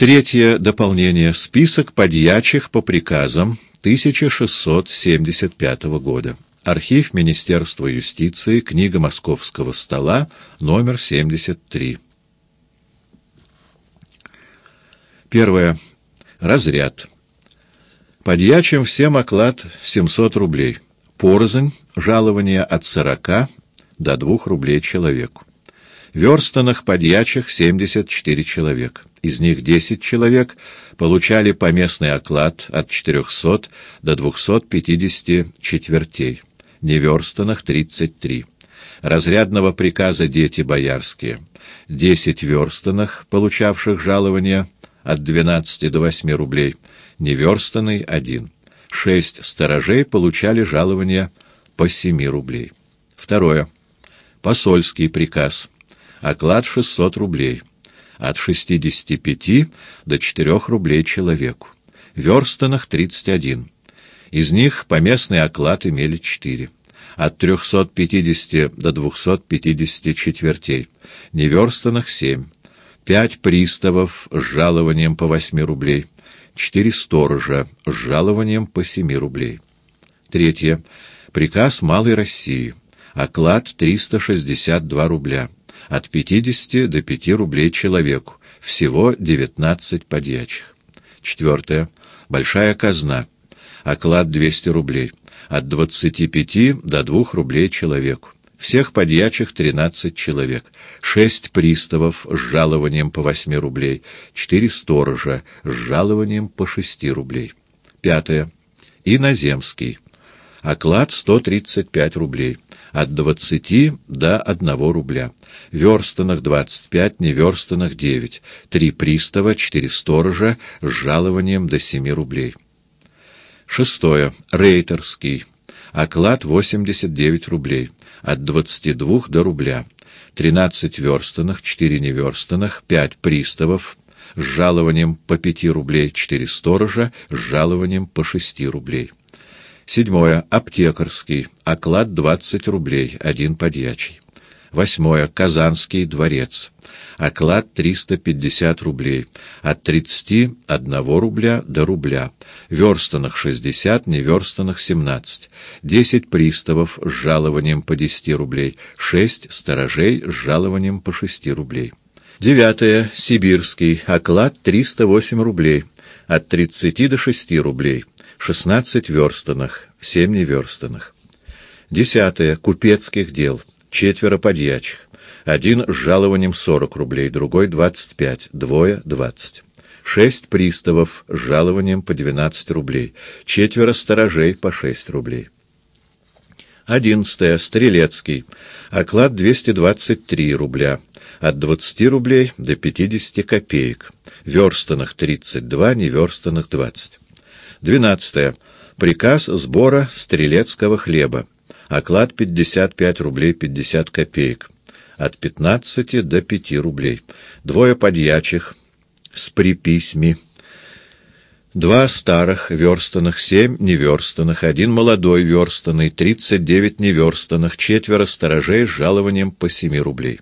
Третье дополнение. Список подьячих по приказам 1675 года. Архив Министерства юстиции, книга Московского стола, номер 73. Первое. Разряд. Подьячим всем оклад 700 рублей. Порознь, жалование от 40 до 2 рублей человеку. Верстанных подьячих 74 человек. Из них 10 человек получали поместный оклад от 400 до 250 четвертей неверстанных — 33. Разрядного приказа дети боярские — 10 верстанных, получавших жалование от 12 до 8 рублей, неверстанный — 1. Шесть сторожей получали жалование по 7 рублей. Второе. Посольский приказ. Оклад 600 рублей. От 65 до 4 рублей человеку. Верстанных 31. Из них поместный оклад имели четыре. От 350 до 250 четвертей. Неверстанных семь. Пять приставов с жалованием по 8 рублей. Четыре сторожа с жалованием по 7 рублей. Третье. Приказ Малой России. Оклад 362 рубля. От 50 до 5 рублей человеку. Всего 19 подьячих. Четвертое. Большая казна оклад 200 рублей, от 25 до 2 рублей человеку. Всех подьячих 13 человек, 6 приставов с жалованием по 8 рублей, 4 сторожа с жалованием по 6 рублей. Пятое. Иноземский. Оклад 135 рублей, от 20 до 1 рубля. Верстанных 25, неверстанных 9, 3 пристава, 4 сторожа с жалованием до 7 рублей. Шестое. Рейтерский. Оклад 89 рублей. От 22 до рубля. 13 верстанных, 4 неверстанных, 5 приставов с жалованием по 5 рублей, 4 сторожа с жалованием по 6 рублей. Седьмое. Аптекарский. Оклад 20 рублей, один подьячий. Восьмое. Казанский дворец. Оклад 350 рублей. От 31 рубля до рубля. Верстанных 60, неверстанных 17. 10 приставов с жалованием по 10 рублей. 6 сторожей с жалованием по 6 рублей. Девятое. Сибирский. Оклад 308 рублей. От 30 до 6 рублей. 16 верстанных, 7 неверстанных. Десятое. Купецких дел четверо подьячих. Один с жалованием сорок рублей, другой двадцать пять, двое двадцать. Шесть приставов с жалованием по двенадцать рублей, четверо сторожей по шесть рублей. Одиннадцатое. Стрелецкий. Оклад двести двадцать три рубля. От двадцати рублей до пятидесяти копеек. Верстанных тридцать два, неверстанных двадцать. Двенадцатое. Приказ сбора стрелецкого хлеба. Оклад 55 рублей 50 копеек. От 15 до 5 рублей. Двое подьячих с приписьми. Два старых верстанных, семь неверстанных, один молодой верстанный, тридцать девять неверстанных, четверо сторожей с жалованием по семи рублей.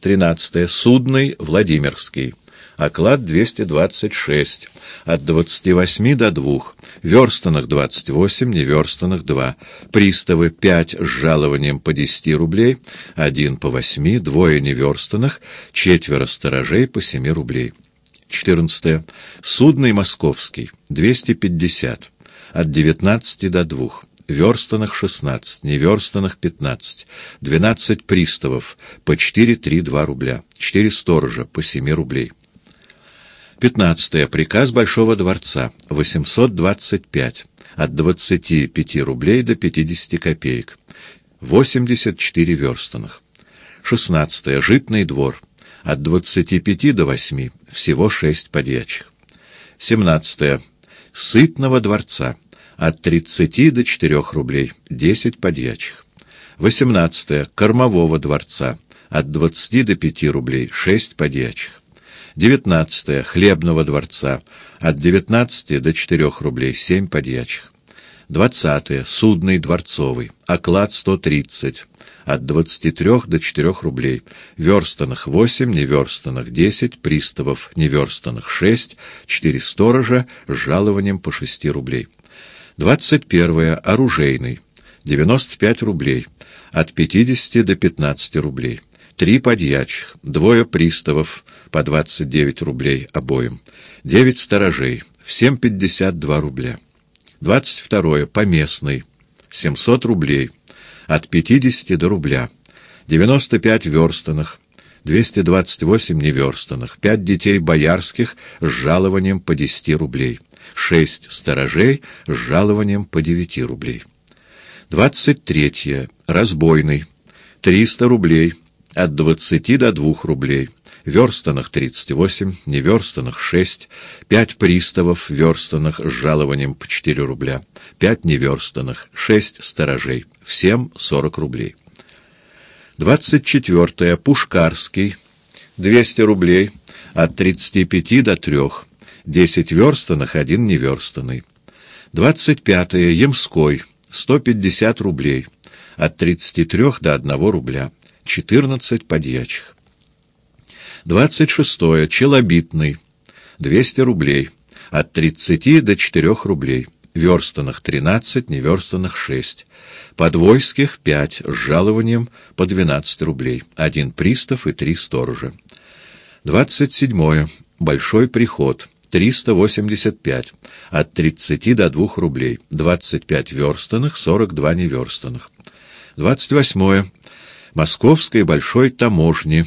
Тринадцатое. Судный Владимирский. Оклад 226, от 28 до 2, верстанных 28, неверстанных 2, приставы 5 с жалованием по 10 рублей, один по 8, двое неверстанных, четверо сторожей по 7 рублей. 14. Судный московский, 250, от 19 до 2, верстанных 16, неверстанных 15, 12 приставов по 4-3-2 рубля, 4 сторожа по 7 рублей. 15. Приказ Большого дворца. 825. От 25 рублей до 50 копеек. 84 верстанных. 16. Житный двор. От 25 до 8. Всего 6 подьячих. 17. Сытного дворца. От 30 до 4 рублей. 10 подьячих. 18. Кормового дворца. От 20 до 5 рублей. 6 подьячих. 19. Хлебного дворца. От 19 до 4 рублей 7 подьячих. 20. Судный дворцовый. Оклад 130. От 23 до 4 рублей. Верстанных 8, неверстанных 10, приставов неверстанных 6, 4 сторожа с жалованием по 6 рублей. 21. Оружейный. 95 рублей. От 50 до 15 рублей. Три подьячих, двое приставов, по 29 рублей обоим, девять сторожей, всем 52 рубля. 22. Поместный, 700 рублей, от 50 до рубля. 95 верстанных, 228 неверстанных, 5 детей боярских с жалованием по 10 рублей, 6 сторожей с жалованием по 9 рублей. 23. Разбойный, 300 рублей, от 20 до 2 рублей. Верстанных 38, неверстанных 6, 5 приставов верстанных с жалованием по 4 рубля, 5 неверстанных, 6 сторожей, всем 40 рублей. 24. Пушкарский, 200 рублей, от 35 до 3, 10 верстанных, 1 неверстанный. 25. Ямской, 150 рублей, от 33 до 1 рубля. 14 подьячих. 26. Челобитный. 200 рублей. От 30 до 4 рублей. Верстанных 13, неверстанных 6. Подвойских 5 с жалованием по 12 рублей. Один пристав и три сторожа. 27. Большой приход. 385. От 30 до 2 рублей. 25 верстанных, 42 неверстанных. 28. Московской большой таможни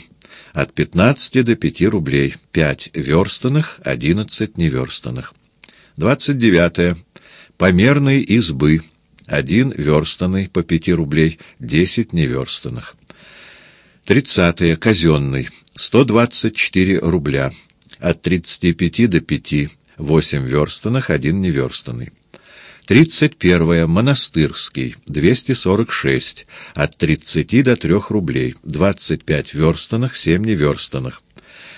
от 15 до 5 рублей, 5 верстанных, 11 неверстанных. 29. Померной избы, 1 верстанный по 5 рублей, 10 неверстанных. 30. Казенный, 124 рубля, от 35 до 5, 8 верстанных, 1 неверстанный. 31. Монастырский, 246, от 30 до 3 рублей, 25 верстанных, 7 неверстанных.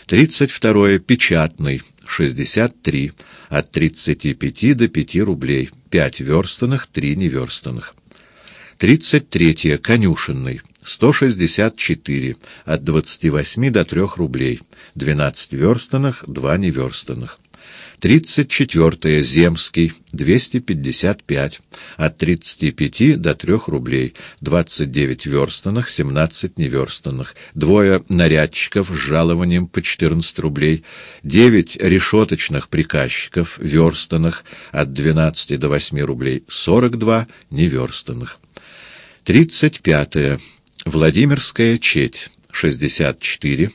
32. Печатный, 63, от 35 до 5 рублей, 5 верстанных, 3 неверстанных. 33. Конюшенный, 164, от 28 до 3 рублей, 12 верстанных, 2 неверстанных. 34. Земский, 255, от 35 до 3 рублей, 29 верстанных, 17 неверстанных, двое нарядчиков с жалованием по 14 рублей, 9 решеточных приказчиков, верстанных, от 12 до 8 рублей, 42 неверстанных. 35. Владимирская четь, 64,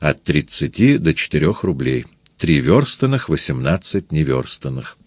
от 30 до 4 рублей. Три верстанных, восемнадцать неверстанных.